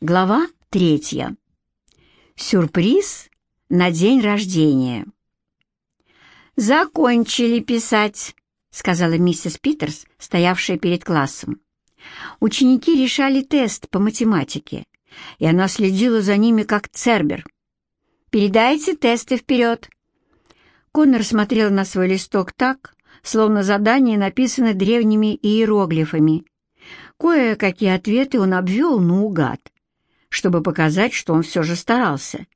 Глава третья. Сюрприз на день рождения. «Закончили писать», — сказала миссис Питерс, стоявшая перед классом. Ученики решали тест по математике, и она следила за ними как цербер. «Передайте тесты вперед». Коннор смотрел на свой листок так, словно задание написано древними иероглифами. Кое-какие ответы он обвел наугад — чтобы показать, что он все же старался.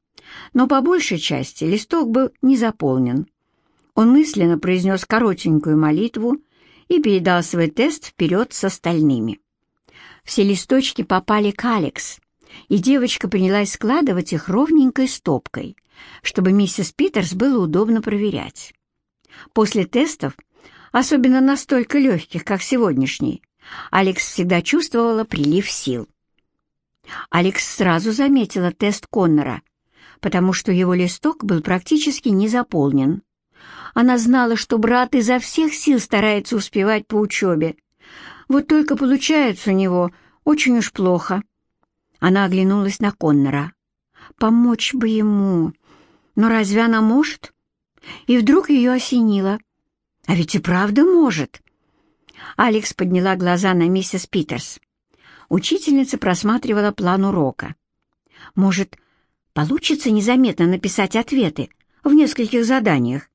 Но по большей части листок был не заполнен. Он мысленно произнес коротенькую молитву и передал свой тест вперед с остальными. Все листочки попали к Алекс, и девочка принялась складывать их ровненькой стопкой, чтобы миссис Питерс было удобно проверять. После тестов, особенно настолько легких, как сегодняшний, Алекс всегда чувствовала прилив сил. Алекс сразу заметила тест Коннора, потому что его листок был практически не заполнен. Она знала, что брат изо всех сил старается успевать по учебе. Вот только получается у него очень уж плохо. Она оглянулась на Коннора. Помочь бы ему. Но разве она может? И вдруг ее осенило. А ведь и правда может. Алекс подняла глаза на миссис Питерс. Учительница просматривала план урока. Может, получится незаметно написать ответы в нескольких заданиях?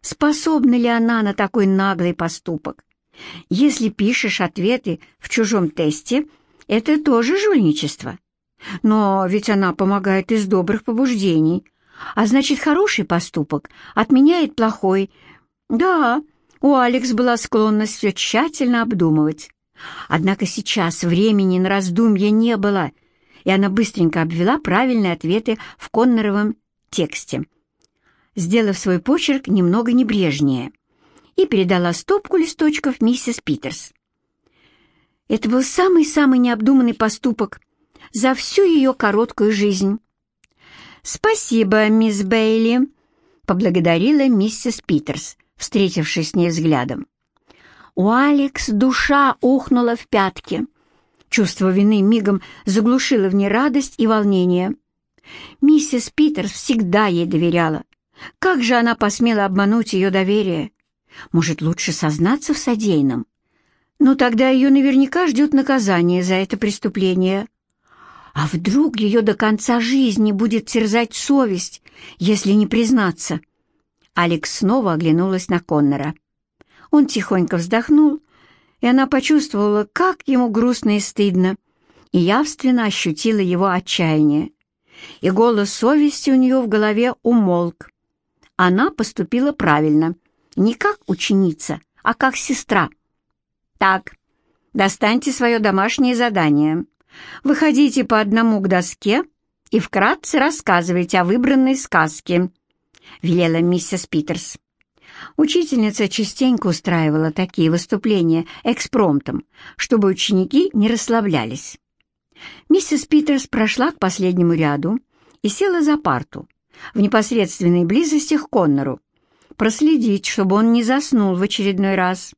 Способна ли она на такой наглый поступок? Если пишешь ответы в чужом тесте, это тоже жульничество. Но ведь она помогает из добрых побуждений, а значит, хороший поступок отменяет плохой. Да, у Алекс была склонность все тщательно обдумывать. Однако сейчас времени на раздумья не было, и она быстренько обвела правильные ответы в Конноровом тексте, сделав свой почерк немного небрежнее, и передала стопку листочков миссис Питерс. Это был самый-самый необдуманный поступок за всю ее короткую жизнь. «Спасибо, мисс Бейли», — поблагодарила миссис Питерс, встретившись с ней взглядом. У Алекс душа ухнула в пятки. Чувство вины мигом заглушило в ней радость и волнение. Миссис Питерс всегда ей доверяла. Как же она посмела обмануть ее доверие? Может, лучше сознаться в содеянном? Но тогда ее наверняка ждет наказание за это преступление. А вдруг ее до конца жизни будет терзать совесть, если не признаться? Алекс снова оглянулась на Коннора. Он тихонько вздохнул, и она почувствовала, как ему грустно и стыдно, и явственно ощутила его отчаяние. И голос совести у нее в голове умолк. Она поступила правильно, не как ученица, а как сестра. «Так, достаньте свое домашнее задание. Выходите по одному к доске и вкратце рассказывайте о выбранной сказке», — велела миссис Питерс. Учительница частенько устраивала такие выступления экспромтом, чтобы ученики не расслаблялись. Миссис Питерс прошла к последнему ряду и села за парту, в непосредственной близости к Коннору, проследить, чтобы он не заснул в очередной раз.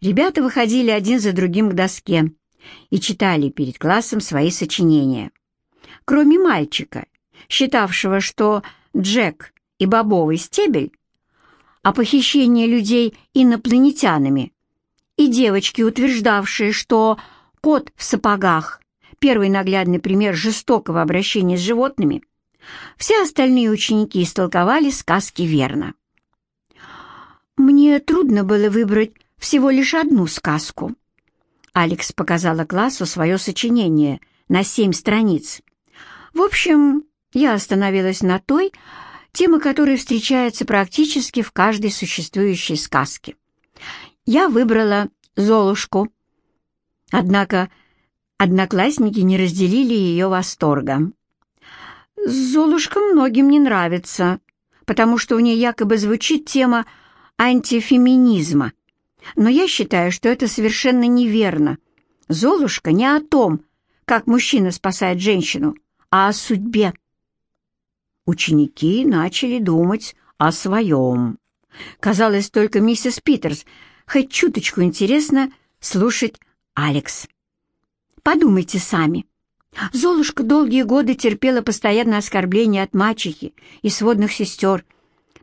Ребята выходили один за другим к доске и читали перед классом свои сочинения. Кроме мальчика, считавшего, что Джек и бобовый стебель о похищении людей инопланетянами, и девочки, утверждавшие, что кот в сапогах — первый наглядный пример жестокого обращения с животными, все остальные ученики истолковали сказки верно. «Мне трудно было выбрать всего лишь одну сказку». Алекс показала классу свое сочинение на семь страниц. В общем, я остановилась на той, тема которой встречается практически в каждой существующей сказке. Я выбрала «Золушку». Однако одноклассники не разделили ее восторга. «Золушка многим не нравится, потому что в ней якобы звучит тема антифеминизма. Но я считаю, что это совершенно неверно. Золушка не о том, как мужчина спасает женщину, а о судьбе ученики начали думать о своем. Казалось, только миссис Питерс хоть чуточку интересно слушать Алекс. Подумайте сами, Золушка долгие годы терпела постоянное оскорбление от мачехи и сводных сестер,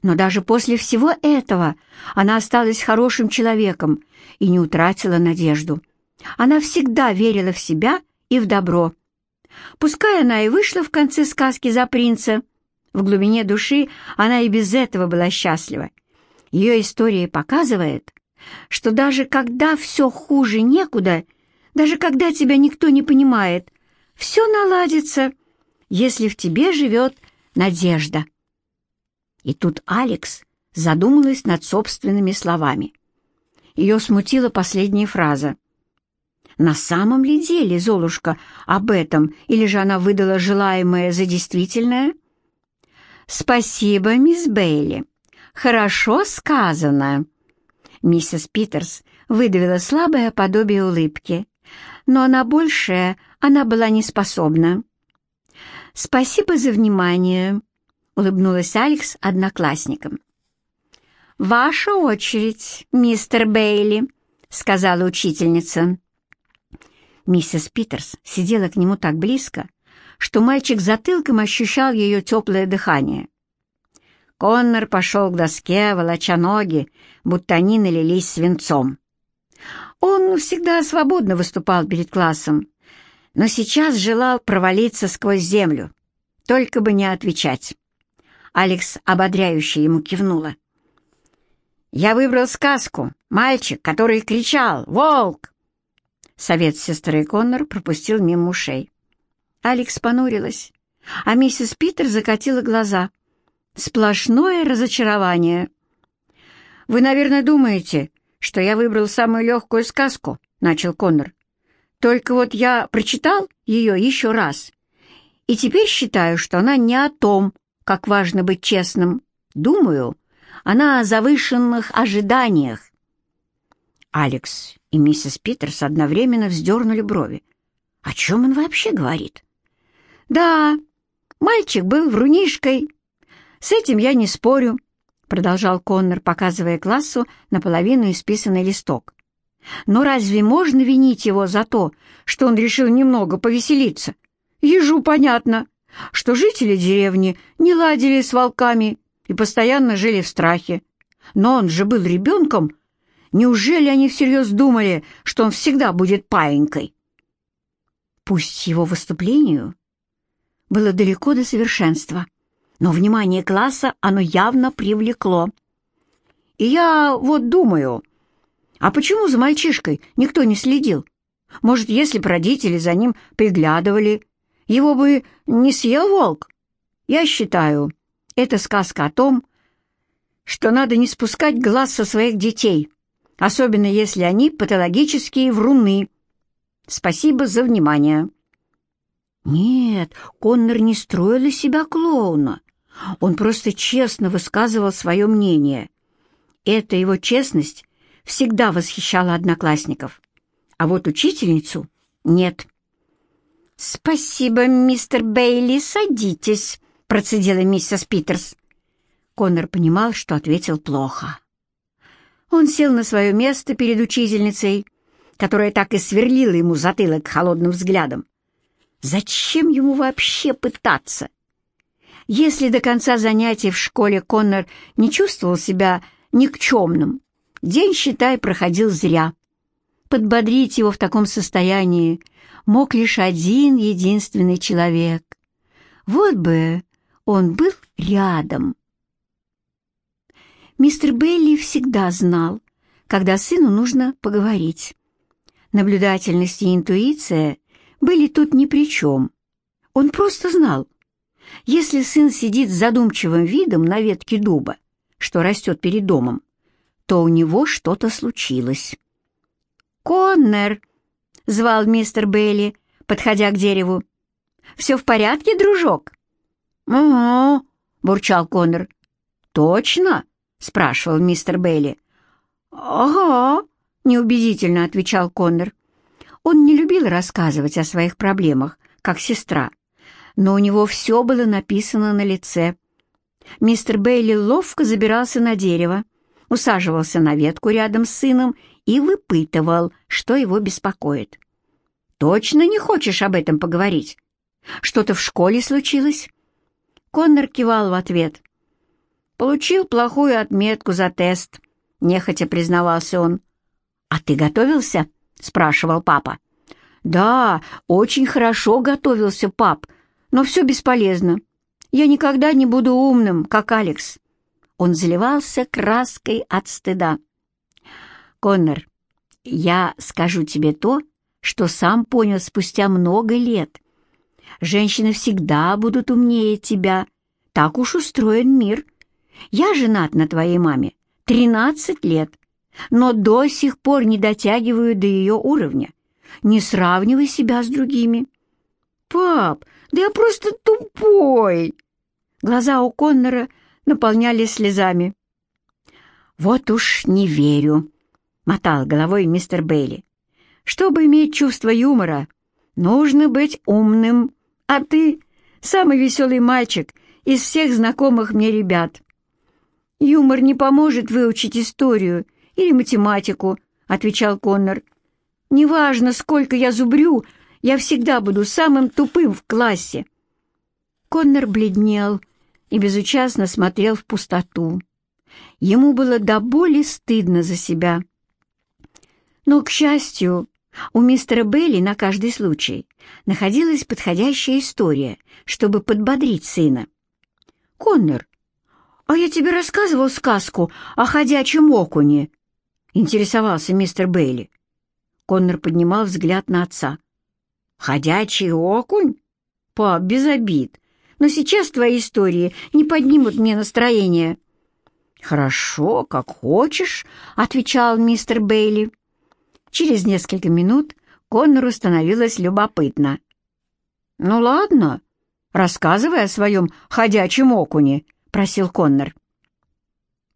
но даже после всего этого она осталась хорошим человеком и не утратила надежду. Она всегда верила в себя и в добро. Пускай она и вышла в конце сказки за принца, в глубине души она и без этого была счастлива. Ее история показывает, что даже когда все хуже некуда, даже когда тебя никто не понимает, все наладится, если в тебе живет надежда. И тут Алекс задумалась над собственными словами. Ее смутила последняя фраза. На самом ли деле Золушка об этом, или же она выдала желаемое за действительное? «Спасибо, мисс Бейли. Хорошо сказано». Миссис Питерс выдавила слабое подобие улыбки, но на большее она была не способна. «Спасибо за внимание», — улыбнулась Алекс одноклассникам. «Ваша очередь, мистер Бейли», — сказала учительница. Миссис Питерс сидела к нему так близко, что мальчик затылком ощущал ее теплое дыхание. Коннор пошел к доске, волоча ноги, будто они налились свинцом. Он всегда свободно выступал перед классом, но сейчас желал провалиться сквозь землю, только бы не отвечать. Алекс ободряюще ему кивнула. «Я выбрал сказку. Мальчик, который кричал «Волк!» Совет сестры Коннор пропустил мимо ушей. Алекс понурилась, а миссис Питер закатила глаза. Сплошное разочарование. «Вы, наверное, думаете, что я выбрал самую легкую сказку», — начал Коннор. «Только вот я прочитал ее еще раз, и теперь считаю, что она не о том, как важно быть честным. Думаю, она о завышенных ожиданиях». Алекс и миссис Питерс одновременно вздернули брови. «О чем он вообще говорит?» «Да, мальчик был врунишкой. С этим я не спорю», — продолжал Коннор, показывая классу наполовину исписанный листок. «Но разве можно винить его за то, что он решил немного повеселиться? Ежу понятно, что жители деревни не ладили с волками и постоянно жили в страхе. Но он же был ребенком. Неужели они всерьез думали, что он всегда будет паинькой?» Пусть его выступлению было далеко до совершенства, но внимание класса оно явно привлекло. И я вот думаю, а почему за мальчишкой никто не следил? Может, если бы родители за ним приглядывали, его бы не съел волк? Я считаю, это сказка о том, что надо не спускать глаз со своих детей, особенно если они патологические вруны. Спасибо за внимание. Нет, Коннор не строил из себя клоуна. Он просто честно высказывал свое мнение. Эта его честность всегда восхищала одноклассников. А вот учительницу — нет. «Спасибо, мистер Бейли, садитесь», — процедила миссис Питерс. Коннор понимал, что ответил плохо. Он сел на свое место перед учительницей, которая так и сверлила ему затылок холодным взглядом. Зачем ему вообще пытаться? Если до конца занятий в школе Коннор не чувствовал себя никчемным, день, считай, проходил зря. Подбодрить его в таком состоянии мог лишь один единственный человек. Вот бы он был рядом. Мистер Бейли всегда знал, когда сыну нужно поговорить. Наблюдательность и интуиция были тут ни при чем. Он просто знал, если сын сидит с задумчивым видом на ветке дуба, что растет перед домом, то у него что-то случилось. «Коннор!» — звал мистер Бейли, подходя к дереву. «Все в порядке, дружок?» «Угу», — бурчал Коннор. «Точно?» — спрашивал мистер Бейли. «Ага», — неубедительно отвечал Коннор. Он не любил рассказывать о своих проблемах, как сестра, но у него все было написано на лице. Мистер Бейли ловко забирался на дерево, усаживался на ветку рядом с сыном и выпытывал, что его беспокоит. точно не хочешь об этом поговорить? Что-то в школе случилось?» Коннор кивал в ответ. «Получил плохую отметку за тест», — нехотя признавался он. «А ты готовился?» — спрашивал папа. «Да, очень хорошо готовился, пап, но все бесполезно. Я никогда не буду умным, как Алекс». Он заливался краской от стыда. «Коннор, я скажу тебе то, что сам понял спустя много лет. Женщины всегда будут умнее тебя. Так уж устроен мир. Я женат на твоей маме тринадцать лет, но до сих пор не дотягиваю до ее уровня. Не сравнивай себя с другими. «Пап, да я просто тупой!» Глаза у Коннора наполнялись слезами. «Вот уж не верю», — мотал головой мистер Бейли. «Чтобы иметь чувство юмора, нужно быть умным, а ты — самый веселый мальчик из всех знакомых мне ребят». «Юмор не поможет выучить историю или математику», — отвечал Коннор. «Неважно, сколько я зубрю, я всегда буду самым тупым в классе». Коннор бледнел и безучастно смотрел в пустоту. Ему было до боли стыдно за себя. Но, к счастью, у мистера Белли на каждый случай находилась подходящая история, чтобы подбодрить сына. «Коннор, а я тебе рассказывал сказку о ходячем окуне?» — интересовался мистер Бейли. Коннор поднимал взгляд на отца. «Ходячий окунь? Пап, без обид но сейчас твои истории не поднимут мне настроение». «Хорошо, как хочешь», — отвечал мистер Бейли. Через несколько минут Коннору становилось любопытно. «Ну ладно, рассказывай о своем ходячем окуне», — просил Коннор.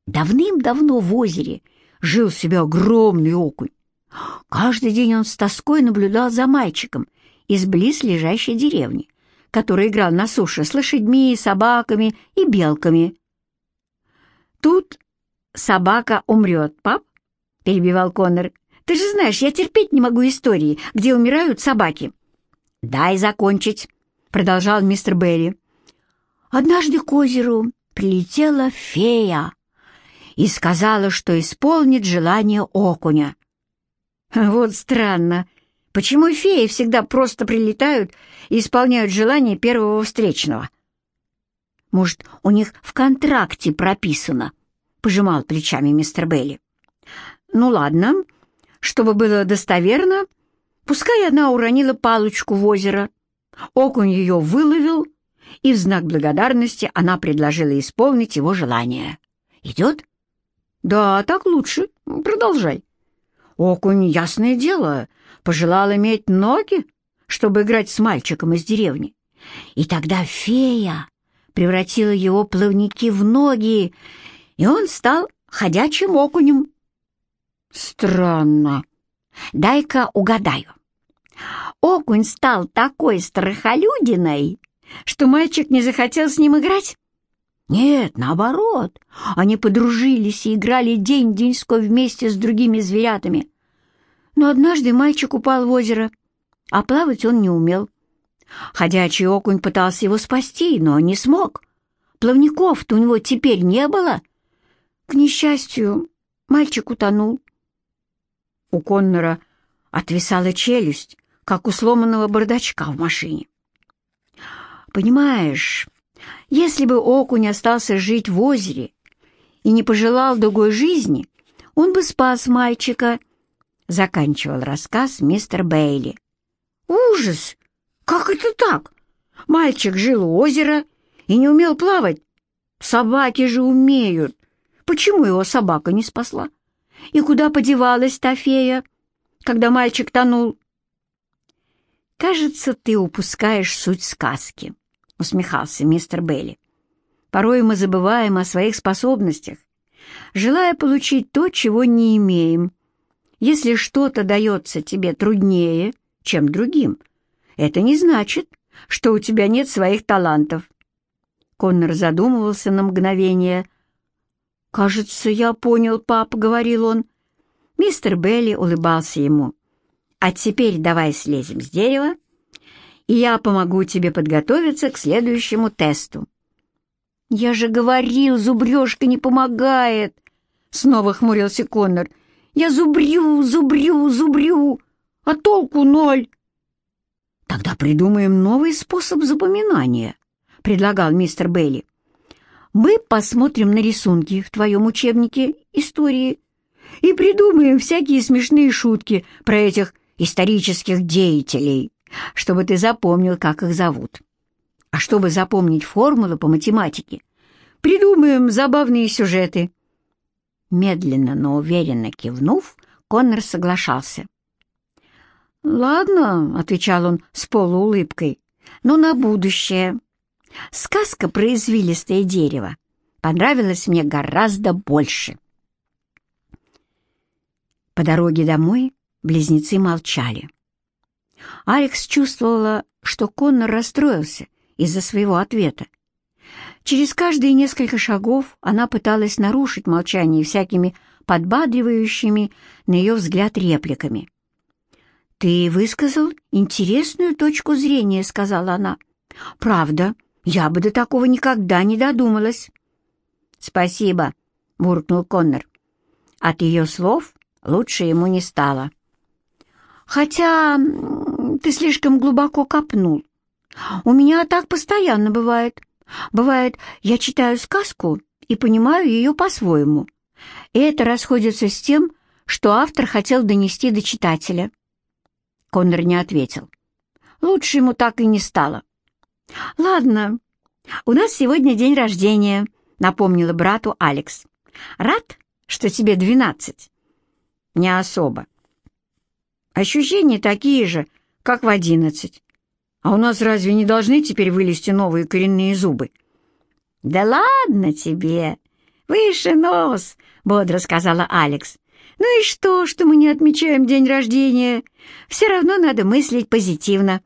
Давным-давно в озере жил себе огромный окунь. Каждый день он с тоской наблюдал за мальчиком из близ лежащей деревни который играл на суше с лошадьми, собаками и белками. «Тут собака умрет, пап?» — перебивал Коннор. «Ты же знаешь, я терпеть не могу истории, где умирают собаки». «Дай закончить», — продолжал мистер Берри. «Однажды к озеру прилетела фея и сказала, что исполнит желание окуня». «Вот странно», Почему феи всегда просто прилетают и исполняют желание первого встречного? Может, у них в контракте прописано? Пожимал плечами мистер Белли. Ну ладно, чтобы было достоверно, пускай она уронила палочку в озеро. Окунь ее выловил, и в знак благодарности она предложила исполнить его желание. Идет? Да, так лучше. Продолжай. Окунь, ясное дело, пожелал иметь ноги, чтобы играть с мальчиком из деревни. И тогда фея превратила его плавники в ноги, и он стал ходячим окунем. Странно. Дай-ка угадаю. Окунь стал такой страхолюдиной, что мальчик не захотел с ним играть? Нет, наоборот. Они подружились и играли день-деньской вместе с другими зверятами. Но однажды мальчик упал в озеро, а плавать он не умел. Ходячий окунь пытался его спасти, но не смог. Плавников-то у него теперь не было. К несчастью, мальчик утонул. У Коннора отвисала челюсть, как у сломанного бардачка в машине. Понимаешь, если бы окунь остался жить в озере и не пожелал другой жизни, он бы спас мальчика — заканчивал рассказ мистер Бейли. «Ужас! Как это так? Мальчик жил у озера и не умел плавать. Собаки же умеют. Почему его собака не спасла? И куда подевалась та фея, когда мальчик тонул?» «Кажется, ты упускаешь суть сказки», — усмехался мистер Бейли. «Порой мы забываем о своих способностях, желая получить то, чего не имеем» Если что-то дается тебе труднее, чем другим, это не значит, что у тебя нет своих талантов. Коннор задумывался на мгновение. «Кажется, я понял, пап», — говорил он. Мистер Белли улыбался ему. А теперь давай слезем с дерева, и я помогу тебе подготовиться к следующему тесту». «Я же говорил, зубрежка не помогает!» Снова хмурился Коннор. «Я зубрю, зубрю, зубрю, а толку ноль!» «Тогда придумаем новый способ запоминания», — предлагал мистер Бейли. «Мы посмотрим на рисунки в твоем учебнике истории и придумаем всякие смешные шутки про этих исторических деятелей, чтобы ты запомнил, как их зовут. А чтобы запомнить формулы по математике, придумаем забавные сюжеты». Медленно, но уверенно кивнув, Коннор соглашался. «Ладно», — отвечал он с полуулыбкой, — «но на будущее. Сказка про извилистое дерево понравилась мне гораздо больше». По дороге домой близнецы молчали. Алекс чувствовала, что Коннор расстроился из-за своего ответа. Через каждые несколько шагов она пыталась нарушить молчание всякими подбадривающими, на ее взгляд, репликами. «Ты высказал интересную точку зрения», — сказала она. «Правда, я бы до такого никогда не додумалась». «Спасибо», — буркнул Коннор. От ее слов лучше ему не стало. «Хотя ты слишком глубоко копнул. У меня так постоянно бывает. Бывает, я читаю сказку и понимаю ее по-своему. И это расходится с тем, что автор хотел донести до читателя. Коннор не ответил. Лучше ему так и не стало. «Ладно, у нас сегодня день рождения», — напомнила брату Алекс. «Рад, что тебе двенадцать?» «Не особо. Ощущения такие же, как в одиннадцать. А у нас разве не должны теперь вылезти новые коренные зубы?» «Да ладно тебе! Выше нос!» — бодро сказала Алекс. «Ну и что, что мы не отмечаем день рождения? Все равно надо мыслить позитивно.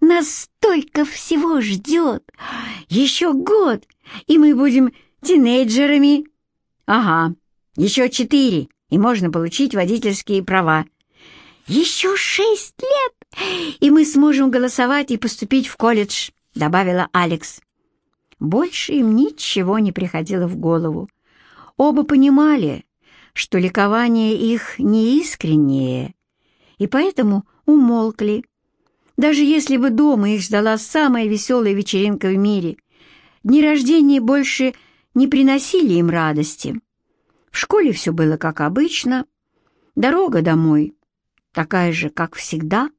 Нас столько всего ждет! Еще год, и мы будем тинейджерами!» «Ага, еще четыре, и можно получить водительские права. Еще шесть лет, и мы сможем голосовать и поступить в колледж», — добавила Алекс. Больше им ничего не приходило в голову. Оба понимали, что ликование их неискреннее, и поэтому умолкли. Даже если бы дома их ждала самая веселая вечеринка в мире, дни рождения больше не приносили им радости. В школе все было как обычно, дорога домой такая же, как всегда,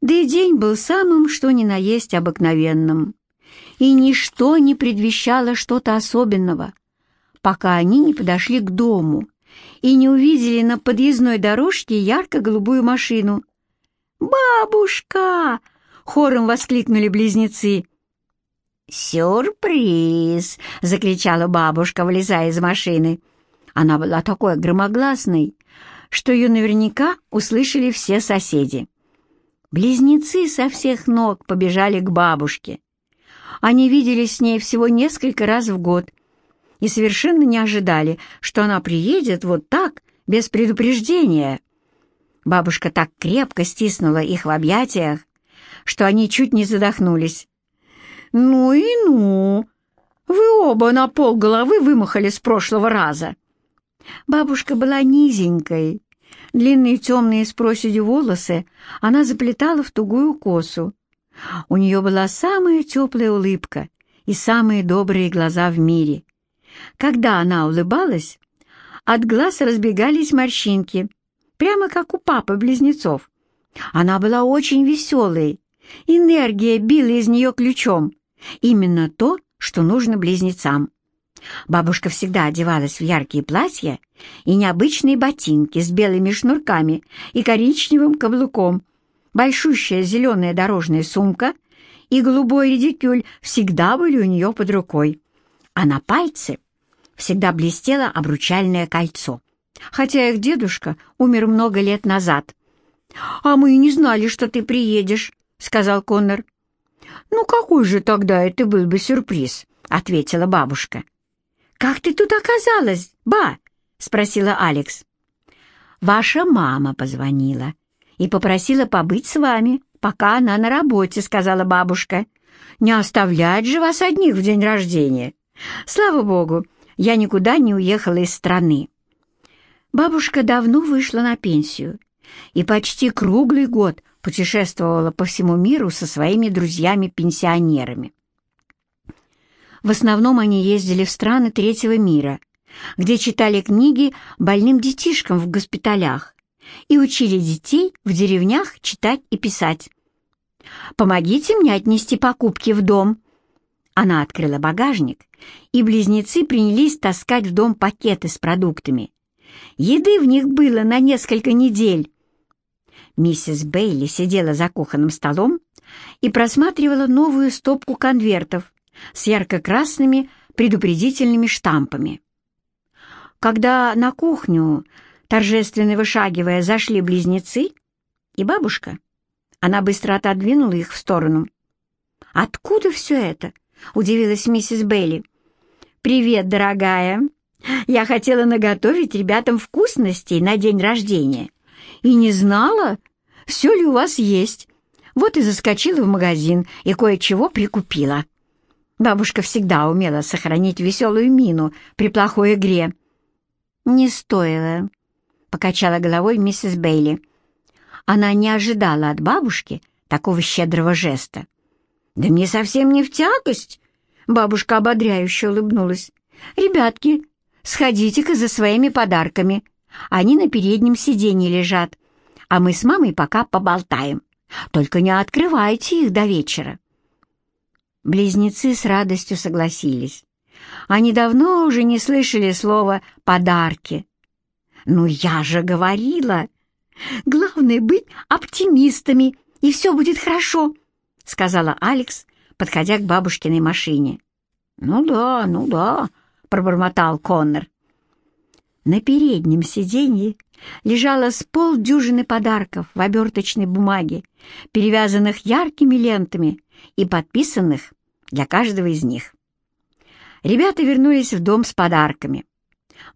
да и день был самым что ни на есть обыкновенным, и ничто не предвещало что-то особенного, пока они не подошли к дому и не увидели на подъездной дорожке ярко-голубую машину. «Бабушка!» — хором воскликнули близнецы. «Сюрприз!» — закричала бабушка, вылезая из машины. Она была такой громогласной, что ее наверняка услышали все соседи. Близнецы со всех ног побежали к бабушке. Они виделись с ней всего несколько раз в год и совершенно не ожидали, что она приедет вот так, без предупреждения. Бабушка так крепко стиснула их в объятиях, что они чуть не задохнулись. «Ну и ну! Вы оба на пол головы вымахали с прошлого раза!» Бабушка была низенькой. Длинные темные с проседью волосы она заплетала в тугую косу. У нее была самая теплая улыбка и самые добрые глаза в мире. Когда она улыбалась, от глаз разбегались морщинки, прямо как у папы-близнецов. Она была очень веселой, энергия била из нее ключом, именно то, что нужно близнецам. Бабушка всегда одевалась в яркие платья и необычные ботинки с белыми шнурками и коричневым каблуком. Большущая зеленая дорожная сумка и голубой редикюль всегда были у нее под рукой. А на пальце всегда блестело обручальное кольцо, хотя их дедушка умер много лет назад. «А мы и не знали, что ты приедешь», — сказал Коннор. «Ну какой же тогда это был бы сюрприз?» — ответила бабушка. «Как ты тут оказалась, ба?» — спросила Алекс. «Ваша мама позвонила и попросила побыть с вами, пока она на работе», — сказала бабушка. «Не оставлять же вас одних в день рождения. Слава богу, я никуда не уехала из страны». Бабушка давно вышла на пенсию и почти круглый год путешествовала по всему миру со своими друзьями-пенсионерами. В основном они ездили в страны третьего мира, где читали книги больным детишкам в госпиталях и учили детей в деревнях читать и писать. «Помогите мне отнести покупки в дом». Она открыла багажник, и близнецы принялись таскать в дом пакеты с продуктами. Еды в них было на несколько недель. Миссис Бейли сидела за кухонным столом и просматривала новую стопку конвертов с ярко-красными предупредительными штампами. Когда на кухню, торжественно вышагивая, зашли близнецы и бабушка, она быстро отодвинула их в сторону. «Откуда все это?» — удивилась миссис Бейли. «Привет, дорогая. Я хотела наготовить ребятам вкусностей на день рождения и не знала, все ли у вас есть. Вот и заскочила в магазин и кое-чего прикупила». Бабушка всегда умела сохранить веселую мину при плохой игре. «Не стоило», — покачала головой миссис Бейли. Она не ожидала от бабушки такого щедрого жеста. «Да мне совсем не в тягость», — бабушка ободряюще улыбнулась. «Ребятки, сходите-ка за своими подарками. Они на переднем сиденье лежат, а мы с мамой пока поболтаем. Только не открывайте их до вечера». Близнецы с радостью согласились. Они давно уже не слышали слова «подарки». «Ну, я же говорила! Главное — быть оптимистами, и все будет хорошо», — сказала Алекс, подходя к бабушкиной машине. «Ну да, ну да», — пробормотал Коннор. На переднем сиденье лежало с полдюжины подарков в оберточной бумаге, перевязанных яркими лентами и подписанных для каждого из них. Ребята вернулись в дом с подарками.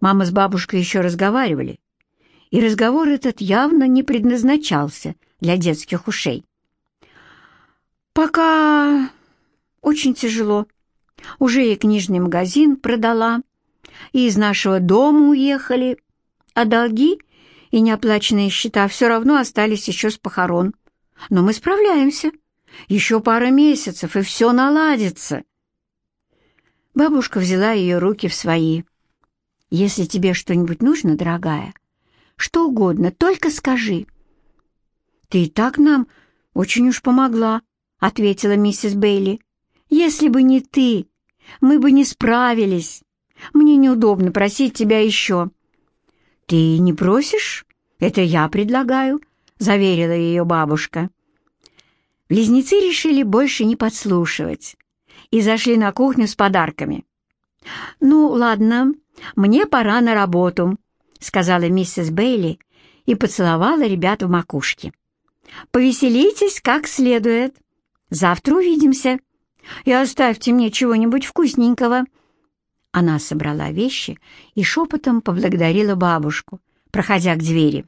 Мама с бабушкой еще разговаривали, и разговор этот явно не предназначался для детских ушей. «Пока очень тяжело. Уже и книжный магазин продала, и из нашего дома уехали, а долги и неоплаченные счета все равно остались еще с похорон. Но мы справляемся. Еще пара месяцев, и все наладится. Бабушка взяла ее руки в свои. «Если тебе что-нибудь нужно, дорогая, что угодно, только скажи». «Ты и так нам очень уж помогла», — ответила миссис Бейли. «Если бы не ты, мы бы не справились. Мне неудобно просить тебя еще». «Ты не просишь? Это я предлагаю», — заверила ее бабушка. Близнецы решили больше не подслушивать и зашли на кухню с подарками. «Ну, ладно, мне пора на работу», — сказала миссис Бейли и поцеловала ребят в макушке. «Повеселитесь как следует. Завтра увидимся. И оставьте мне чего-нибудь вкусненького». Она собрала вещи и шепотом поблагодарила бабушку, проходя к двери.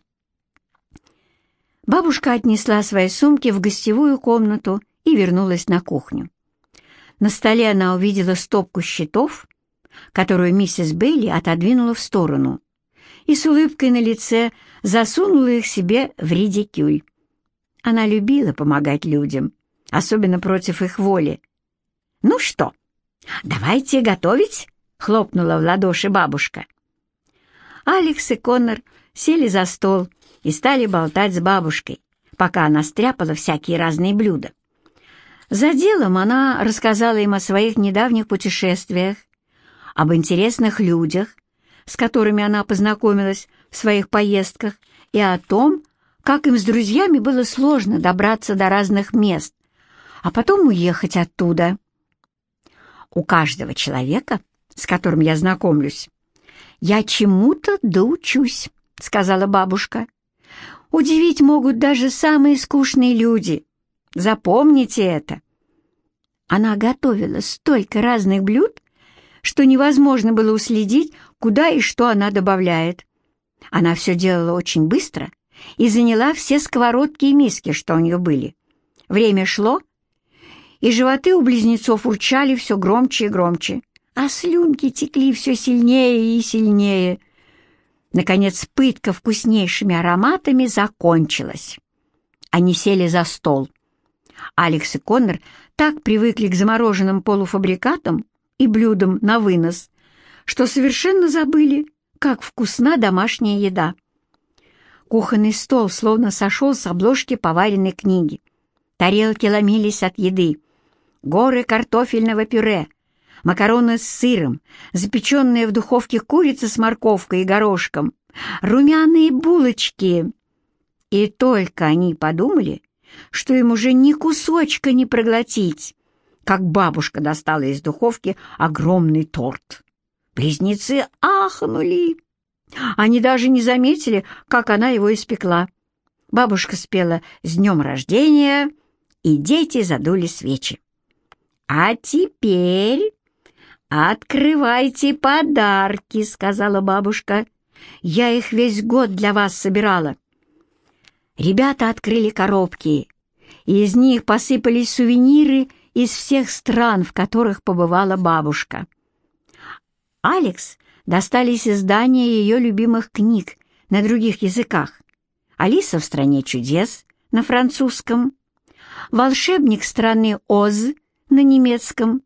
Бабушка отнесла свои сумки в гостевую комнату и вернулась на кухню. На столе она увидела стопку счетов, которую миссис Бейли отодвинула в сторону, и с улыбкой на лице засунула их себе в редикюль. Она любила помогать людям, особенно против их воли. «Ну что, давайте готовить?» — хлопнула в ладоши бабушка. Алекс и Коннор сели за стол и стали болтать с бабушкой, пока она стряпала всякие разные блюда. За делом она рассказала им о своих недавних путешествиях, об интересных людях, с которыми она познакомилась в своих поездках, и о том, как им с друзьями было сложно добраться до разных мест, а потом уехать оттуда. У каждого человека, с которым я знакомлюсь, я чему-то доучусь, сказала бабушка. Удивить могут даже самые скучные люди. Запомните это. Она готовила столько разных блюд, что невозможно было уследить, куда и что она добавляет. Она все делала очень быстро и заняла все сковородки и миски, что у нее были. Время шло, и животы у близнецов урчали все громче и громче, а слюнки текли все сильнее и сильнее. Наконец, пытка вкуснейшими ароматами закончилась. Они сели за стол. Алекс и Коннор так привыкли к замороженным полуфабрикатам и блюдам на вынос, что совершенно забыли, как вкусна домашняя еда. Кухонный стол словно сошел с обложки поваренной книги. Тарелки ломились от еды. Горы картофельного пюре, макароны с сыром, запеченные в духовке курица с морковкой и горошком, румяные булочки. И только они подумали, что им уже ни кусочка не проглотить, как бабушка достала из духовки огромный торт. Близнецы ахнули. Они даже не заметили, как она его испекла. Бабушка спела «С днем рождения!» и дети задули свечи. «А теперь открывайте подарки», — сказала бабушка. «Я их весь год для вас собирала». Ребята открыли коробки, и из них посыпались сувениры из всех стран, в которых побывала бабушка. Алекс достались издания ее любимых книг на других языках. «Алиса в стране чудес» на французском, волшебник страны Оз на немецком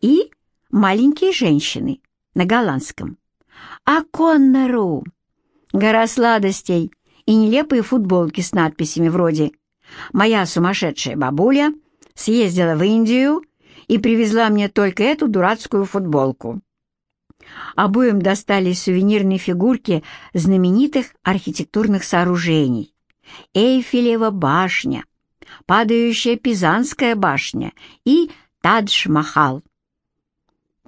и маленькие женщины на голландском. А Коннору гора сладостей и нелепые футболки с надписями вроде «Моя сумасшедшая бабуля съездила в Индию и привезла мне только эту дурацкую футболку». Обоим достались сувенирные фигурки знаменитых архитектурных сооружений. Эйфелева башня, падающая Пизанская башня и Тадж-Махал.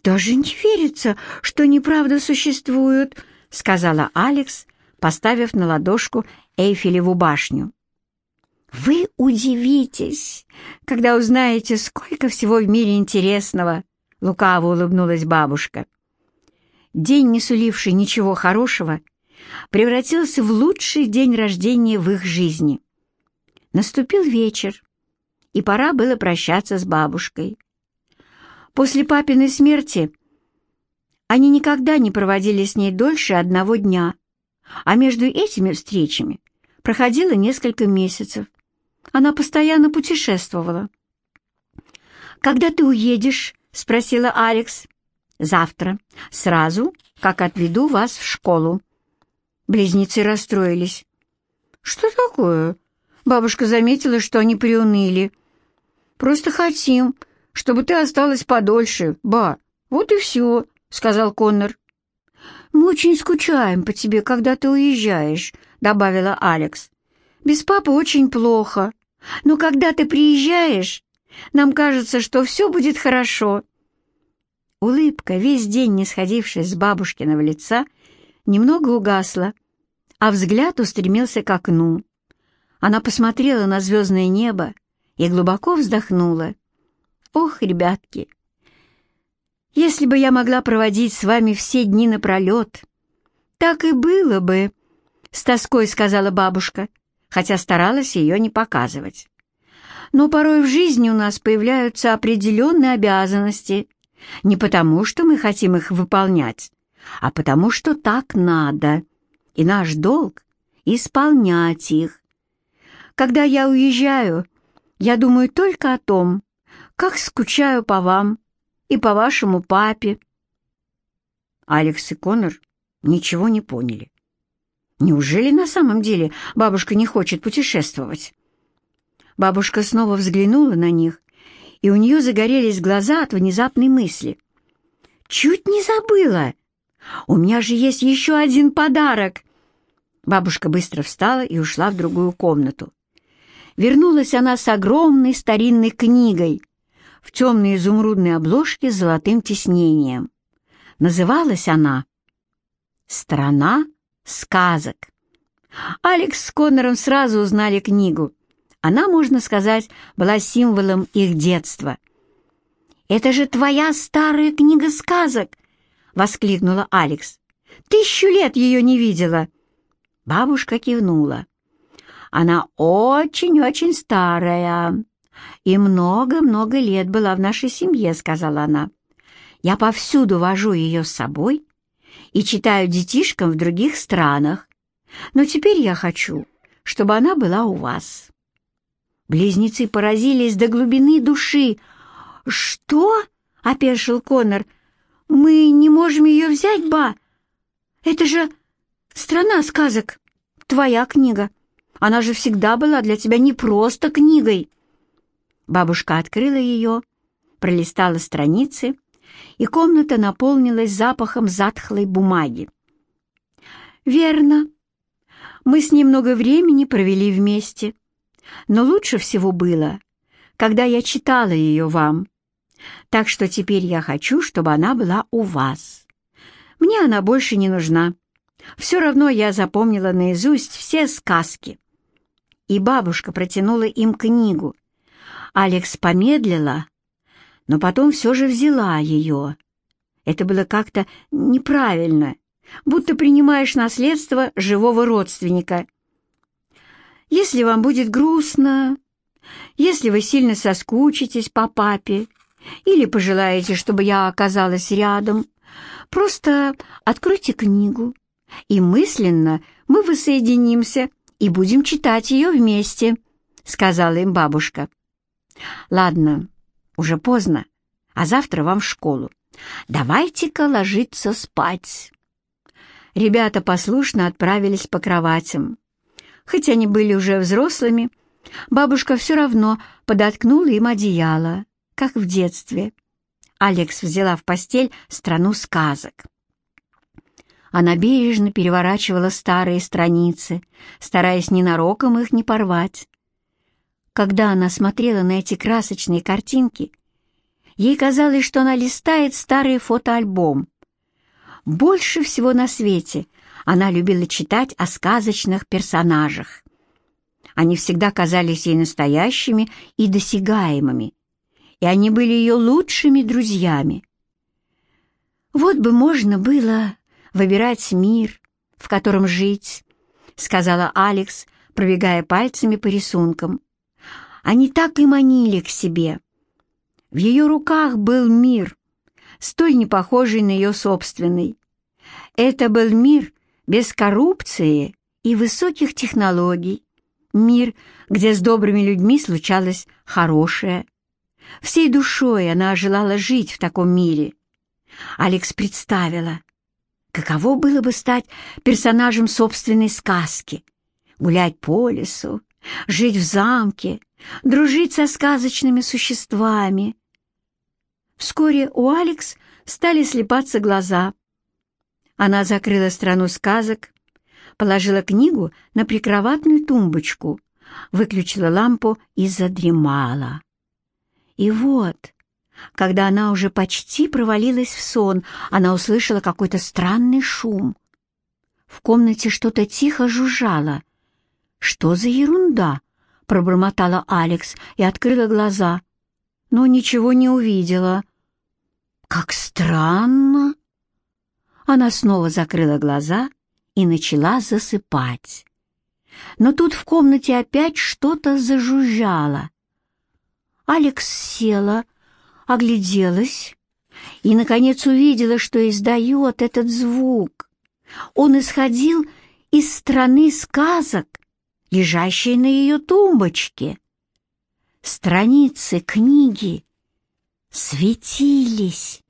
«Даже не верится, что неправда существует», — сказала Алекс, поставив на ладошку Эйфелеву башню. «Вы удивитесь, когда узнаете, сколько всего в мире интересного», — лукаво улыбнулась бабушка. День, не суливший ничего хорошего, превратился в лучший день рождения в их жизни. Наступил вечер, и пора было прощаться с бабушкой. После папиной смерти они никогда не проводили с ней дольше одного дня, а между этими встречами проходило несколько месяцев. Она постоянно путешествовала. «Когда ты уедешь?» — спросила Алекс. «Завтра, сразу, как отведу вас в школу». Близнецы расстроились. «Что такое?» Бабушка заметила, что они приуныли. «Просто хотим, чтобы ты осталась подольше, ба. Вот и все», — сказал Коннор. «Мы очень скучаем по тебе, когда ты уезжаешь», — добавила Алекс. «Без папы очень плохо, но когда ты приезжаешь, нам кажется, что все будет хорошо». Улыбка, весь день не сходившая с бабушкиного лица, немного угасла, а взгляд устремился к окну. Она посмотрела на звездное небо и глубоко вздохнула. «Ох, ребятки, если бы я могла проводить с вами все дни напролет, так и было бы», — с тоской сказала бабушка, хотя старалась ее не показывать. «Но порой в жизни у нас появляются определенные обязанности, не потому, что мы хотим их выполнять, а потому, что так надо, и наш долг — исполнять их. Когда я уезжаю, я думаю только о том, как скучаю по вам и по вашему папе». Алекс и Коннор ничего не поняли. Неужели на самом деле бабушка не хочет путешествовать? Бабушка снова взглянула на них, и у нее загорелись глаза от внезапной мысли. «Чуть не забыла! У меня же есть еще один подарок!» Бабушка быстро встала и ушла в другую комнату. Вернулась она с огромной старинной книгой в темной изумрудной обложке с золотым тиснением. Называлась она «Страна сказок». Алекс с Коннором сразу узнали книгу. Она, можно сказать, была символом их детства. «Это же твоя старая книга сказок!» — воскликнула Алекс. «Тысячу лет ее не видела!» Бабушка кивнула. Она очень-очень старая и много-много лет была в нашей семье», — сказала она. «Я повсюду вожу ее с собой и читаю детишкам в других странах, но теперь я хочу, чтобы она была у вас». Близнецы поразились до глубины души. «Что?» — опешил Конор. «Мы не можем ее взять, ба? Это же страна сказок, твоя книга. Она же всегда была для тебя не просто книгой». Бабушка открыла ее, пролистала страницы, и комната наполнилась запахом затхлой бумаги. «Верно. Мы с ней много времени провели вместе, но лучше всего было, когда я читала ее вам. Так что теперь я хочу, чтобы она была у вас. Мне она больше не нужна. Все равно я запомнила наизусть все сказки». И бабушка протянула им книгу. Алекс помедлила, но потом все же взяла ее. Это было как-то неправильно, будто принимаешь наследство живого родственника. Если вам будет грустно, если вы сильно соскучитесь по папе или пожелаете, чтобы я оказалась рядом, просто откройте книгу, и мысленно мы воссоединимся и будем читать ее вместе», — сказала им бабушка. «Ладно, уже поздно, а завтра вам в школу. Давайте-ка ложиться спать». Ребята послушно отправились по кроватям. Хоть они были уже взрослыми, бабушка все равно подоткнула им одеяло, как в детстве. Алекс взяла в постель страну сказок. Она бережно переворачивала старые страницы, стараясь ненароком их не порвать. Когда она смотрела на эти красочные картинки, ей казалось, что она листает старый фотоальбом. Больше всего на свете она любила читать о сказочных персонажах. Они всегда казались ей настоящими и досягаемыми, и они были ее лучшими друзьями. Вот бы можно было выбирать мир, в котором жить, сказала Алекс, пробегая пальцами по рисункам. Они так и манили к себе. В ее руках был мир, столь не похожий на ее собственный. Это был мир без коррупции и высоких технологий, мир, где с добрыми людьми случалось хорошее. Всей душой она желала жить в таком мире. Алекс представила, каково было бы стать персонажем собственной сказки, гулять по лесу, жить в замке, дружить со сказочными существами. Вскоре у Алекс стали слепаться глаза. Она закрыла страну сказок, положила книгу на прикроватную тумбочку, выключила лампу и задремала. И вот, когда она уже почти провалилась в сон, она услышала какой-то странный шум. В комнате что-то тихо жужжало. Что за ерунда? — пробормотала Алекс и открыла глаза, но ничего не увидела. «Как странно!» Она снова закрыла глаза и начала засыпать. Но тут в комнате опять что-то зажужжало. Алекс села, огляделась и, наконец, увидела, что издает этот звук. Он исходил из страны сказок, лежащей на ее тумбочке. Страницы книги светились.